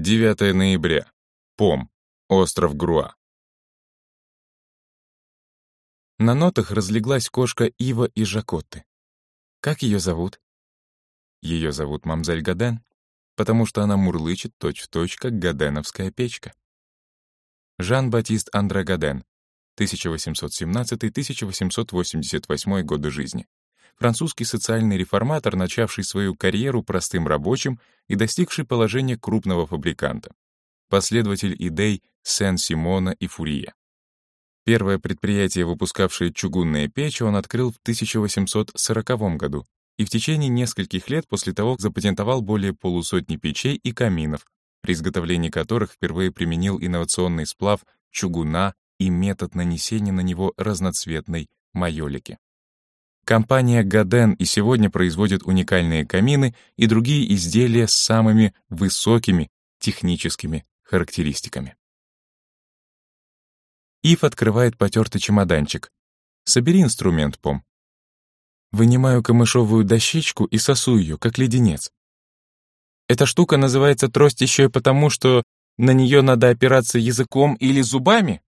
9 ноября. Пом. Остров Груа. На нотах разлеглась кошка Ива и Жакотты. Как ее зовут? Ее зовут мамзель Гаден, потому что она мурлычет точь-в-точь, как гаденовская печка. Жан-Батист Андре Гаден, 1817-1888 годы жизни. Французский социальный реформатор, начавший свою карьеру простым рабочим и достигший положения крупного фабриканта. Последователь идей Сен-Симона и Фурье. Первое предприятие, выпускавшее чугунные печи, он открыл в 1840 году и в течение нескольких лет после того запатентовал более полусотни печей и каминов, при изготовлении которых впервые применил инновационный сплав чугуна и метод нанесения на него разноцветной майолики. Компания Гаден и сегодня производит уникальные камины и другие изделия с самыми высокими техническими характеристиками. Ив открывает потертый чемоданчик. «Собери инструмент, Пом». Вынимаю камышовую дощечку и сосу ее, как леденец. Эта штука называется трость еще и потому, что на нее надо опираться языком или зубами?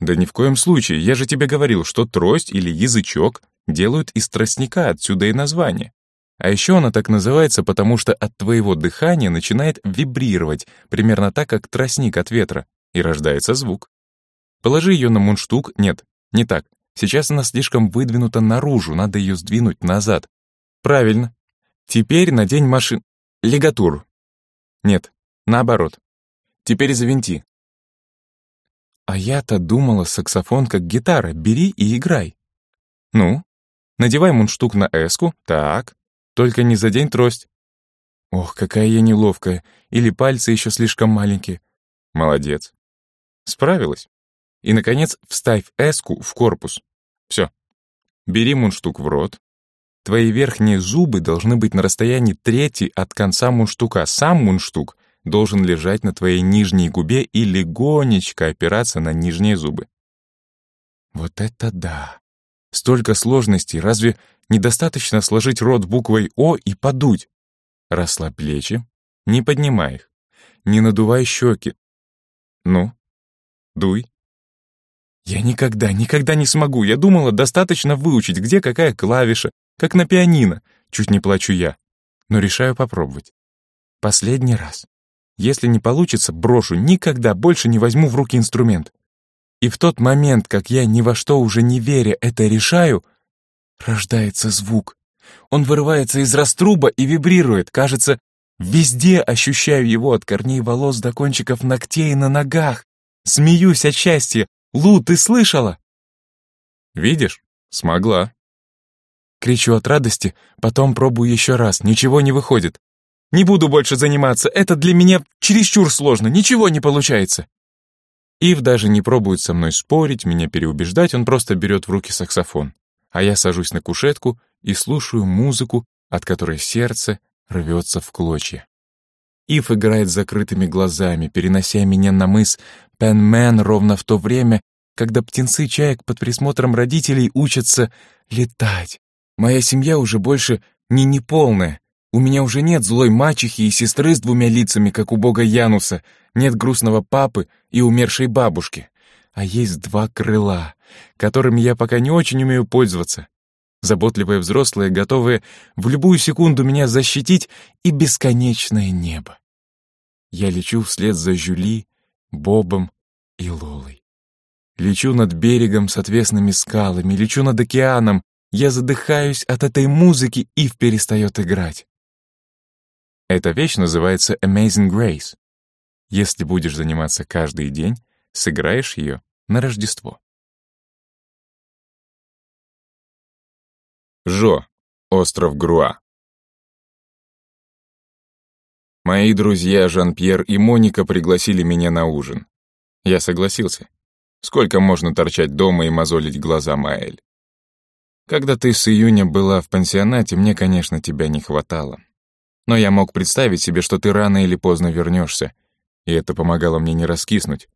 Да ни в коем случае, я же тебе говорил, что трость или язычок делают из тростника, отсюда и название. А еще она так называется, потому что от твоего дыхания начинает вибрировать, примерно так, как тростник от ветра, и рождается звук. Положи ее на мундштук, нет, не так. Сейчас она слишком выдвинута наружу, надо ее сдвинуть назад. Правильно. Теперь надень машин... Лигатуру. Нет, наоборот. Теперь завинти. А я-то думала, саксофон как гитара, бери и играй. Ну, надевай мундштук на эску, так, только не задень трость. Ох, какая я неловкая, или пальцы еще слишком маленькие. Молодец. Справилась. И, наконец, вставь эску в корпус. Все. Бери мундштук в рот, Твои верхние зубы должны быть на расстоянии трети от конца мундштука. Сам мундштук должен лежать на твоей нижней губе и легонечко опираться на нижние зубы. Вот это да! Столько сложностей, разве недостаточно сложить рот буквой «О» и подуть? Расслабь плечи, не поднимай их, не надувай щеки. Ну, дуй. Я никогда, никогда не смогу. Я думала, достаточно выучить, где какая клавиша, как на пианино, чуть не плачу я. Но решаю попробовать. Последний раз. Если не получится, брошу, никогда больше не возьму в руки инструмент. И в тот момент, как я ни во что уже не веря это решаю, рождается звук. Он вырывается из раструба и вибрирует. Кажется, везде ощущаю его от корней волос до кончиков ногтей на ногах. Смеюсь от счастья. Лу, ты слышала? Видишь? Смогла. Кричу от радости, потом пробую еще раз, ничего не выходит. Не буду больше заниматься, это для меня чересчур сложно, ничего не получается. Ив даже не пробует со мной спорить, меня переубеждать, он просто берет в руки саксофон. А я сажусь на кушетку и слушаю музыку, от которой сердце рвется в клочья. Ив играет закрытыми глазами, перенося меня на мыс Пенмен ровно в то время, когда птенцы чаек под присмотром родителей учатся летать. Моя семья уже больше не неполная. У меня уже нет злой мачехи и сестры с двумя лицами, как у бога Януса, нет грустного папы и умершей бабушки. А есть два крыла, которыми я пока не очень умею пользоваться. Заботливые взрослые, готовые в любую секунду меня защитить, и бесконечное небо. Я лечу вслед за Жюли, Бобом и Лолой. Лечу над берегом с отвесными скалами, лечу над океаном, я задыхаюсь от этой музыки, и перестает играть. Эта вещь называется Amazing Grace. Если будешь заниматься каждый день, сыграешь ее на Рождество. Жо, остров Груа. Мои друзья Жан-Пьер и Моника пригласили меня на ужин. Я согласился. Сколько можно торчать дома и мозолить глаза Маэль? Когда ты с июня была в пансионате, мне, конечно, тебя не хватало. Но я мог представить себе, что ты рано или поздно вернешься, и это помогало мне не раскиснуть.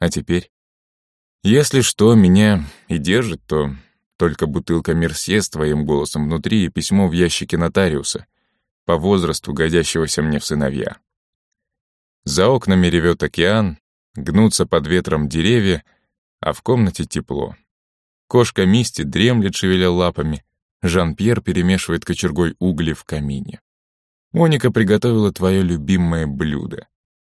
А теперь? Если что меня и держит, то только бутылка Мерсье с твоим голосом внутри и письмо в ящике нотариуса, по возрасту годящегося мне в сыновья. За окнами ревет океан, гнутся под ветром деревья, а в комнате тепло. Кошка Мисти дремлет, шевеля лапами. Жан-Пьер перемешивает кочергой угли в камине. Моника приготовила твое любимое блюдо.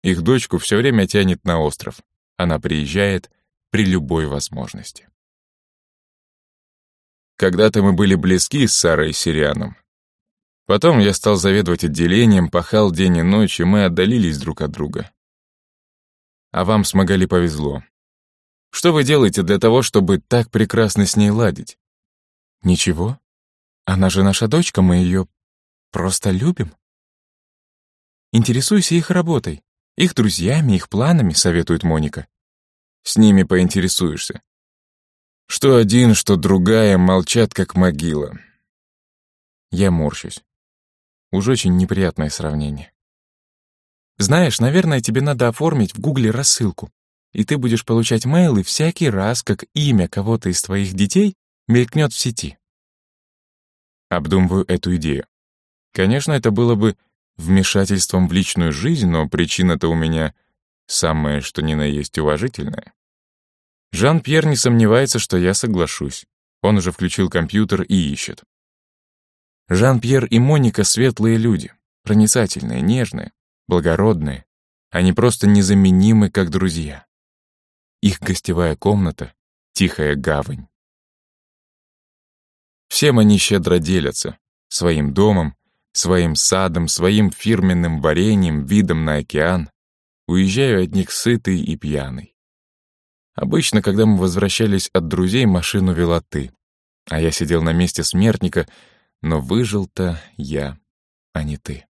Их дочку все время тянет на остров. Она приезжает при любой возможности. Когда-то мы были близки с Сарой Сирианом. Потом я стал заведовать отделением, пахал день и ночь, и мы отдалились друг от друга. А вам с Магали повезло. Что вы делаете для того, чтобы так прекрасно с ней ладить? Ничего. Она же наша дочка, мы ее просто любим. Интересуйся их работой, их друзьями, их планами, советует Моника. С ними поинтересуешься. Что один, что другая молчат, как могила. Я морщусь. Уж очень неприятное сравнение. Знаешь, наверное, тебе надо оформить в Гугле рассылку, и ты будешь получать мейлы всякий раз, как имя кого-то из твоих детей мелькнет в сети. Обдумываю эту идею. Конечно, это было бы вмешательством в личную жизнь, но причина-то у меня самая, что ни на есть уважительная. Жан-Пьер не сомневается, что я соглашусь. Он уже включил компьютер и ищет. Жан-Пьер и Моника — светлые люди, проницательные, нежные, благородные. Они просто незаменимы, как друзья. Их гостевая комната — тихая гавань. Всем они щедро делятся. Своим домом, своим садом, своим фирменным вареньем, видом на океан. Уезжаю от них сытый и пьяный. Обычно, когда мы возвращались от друзей, машину вела ты. А я сидел на месте смертника, но выжил-то я, а не ты.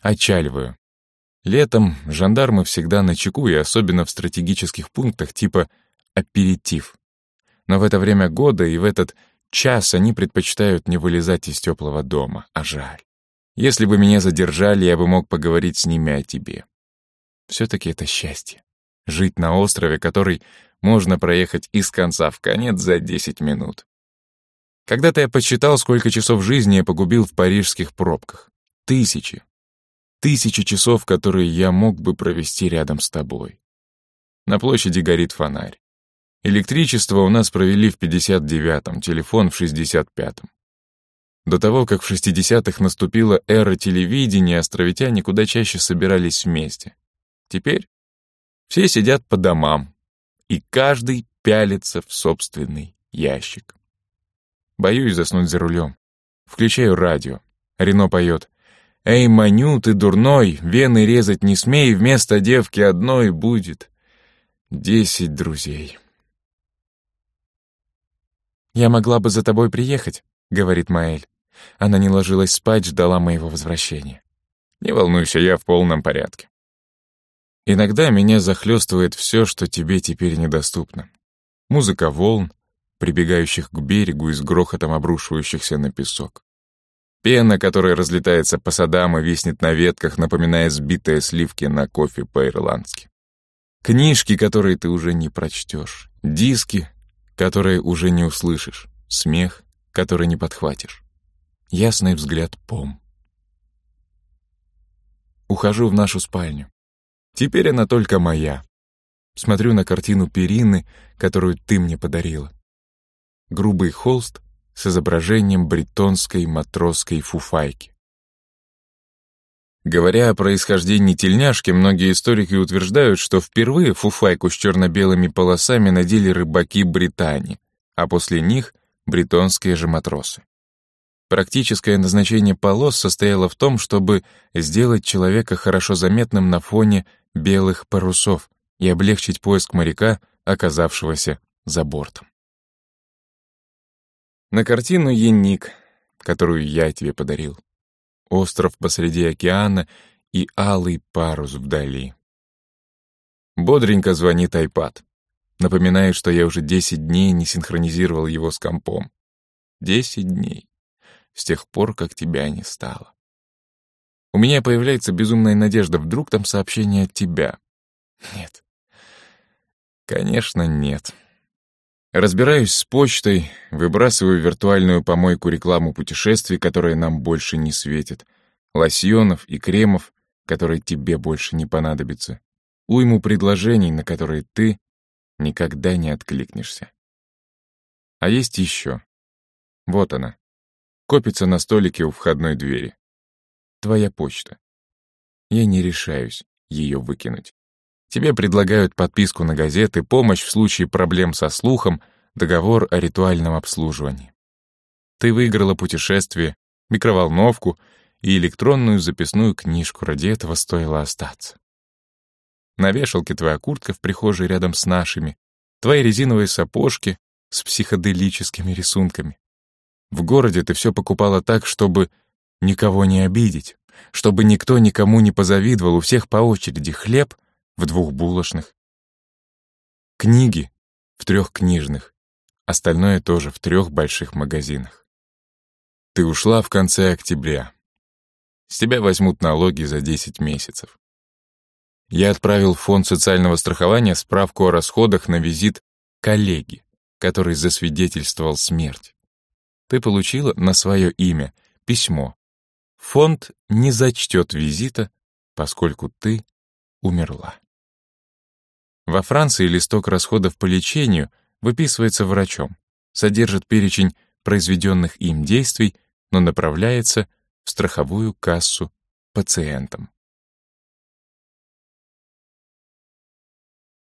Отчаливаю. Летом жандармы всегда на чеку, и особенно в стратегических пунктах типа «аперитив». Но в это время года и в этот час они предпочитают не вылезать из теплого дома, а жаль. Если бы меня задержали, я бы мог поговорить с ними о тебе. Все-таки это счастье. Жить на острове, который можно проехать из конца в конец за 10 минут. Когда-то я подсчитал, сколько часов жизни я погубил в парижских пробках. Тысячи. Тысячи часов, которые я мог бы провести рядом с тобой. На площади горит фонарь. Электричество у нас провели в 59-м, телефон в 65-м. До того, как в 60-х наступила эра телевидения, островитяне куда чаще собирались вместе. Теперь все сидят по домам, и каждый пялится в собственный ящик. Боюсь заснуть за рулем. Включаю радио. Рено поет. «Эй, Маню, ты дурной, вены резать не смей, вместо девки одной будет десять друзей». «Я могла бы за тобой приехать», — говорит Маэль. Она не ложилась спать, ждала моего возвращения. «Не волнуйся, я в полном порядке». Иногда меня захлестывает все, что тебе теперь недоступно. Музыка волн, прибегающих к берегу и с грохотом обрушивающихся на песок. Пена, которая разлетается по садам и виснет на ветках, напоминая сбитые сливки на кофе по-ирландски. Книжки, которые ты уже не прочтешь. Диски, которые уже не услышишь. Смех, который не подхватишь. Ясный взгляд пом. Ухожу в нашу спальню. Теперь она только моя. Смотрю на картину Перины, которую ты мне подарила. Грубый холст с изображением бретонской матросской фуфайки. Говоря о происхождении тельняшки, многие историки утверждают, что впервые фуфайку с черно-белыми полосами надели рыбаки Британии, а после них — бретонские же матросы. Практическое назначение полос состояло в том, чтобы сделать человека хорошо заметным на фоне белых парусов и облегчить поиск моряка, оказавшегося за бортом. На картину Енник, которую я тебе подарил. Остров посреди океана и алый парус вдали. Бодренько звонит айпад. Напоминает, что я уже 10 дней не синхронизировал его с компом. 10 дней с тех пор, как тебя не стало. У меня появляется безумная надежда, вдруг там сообщение от тебя. Нет. Конечно, нет. Разбираюсь с почтой, выбрасываю виртуальную помойку рекламу путешествий, которая нам больше не светит, лосьонов и кремов, который тебе больше не понадобится, уйму предложений, на которые ты никогда не откликнешься. А есть еще. Вот она. Копится на столике у входной двери. Твоя почта. Я не решаюсь ее выкинуть. Тебе предлагают подписку на газеты, помощь в случае проблем со слухом, договор о ритуальном обслуживании. Ты выиграла путешествие, микроволновку и электронную записную книжку, ради этого стоило остаться. На вешалке твоя куртка в прихожей рядом с нашими, твои резиновые сапожки с психоделическими рисунками. В городе ты все покупала так, чтобы никого не обидеть, чтобы никто никому не позавидовал, у всех по очереди хлеб в двух булочных. Книги в трех книжных, остальное тоже в трех больших магазинах. Ты ушла в конце октября. С тебя возьмут налоги за 10 месяцев. Я отправил в фонд социального страхования справку о расходах на визит коллеги, который засвидетельствовал смерть. Ты получила на свое имя письмо. Фонд не зачтет визита, поскольку ты умерла. Во Франции листок расходов по лечению выписывается врачом, содержит перечень произведенных им действий, но направляется в страховую кассу пациентам.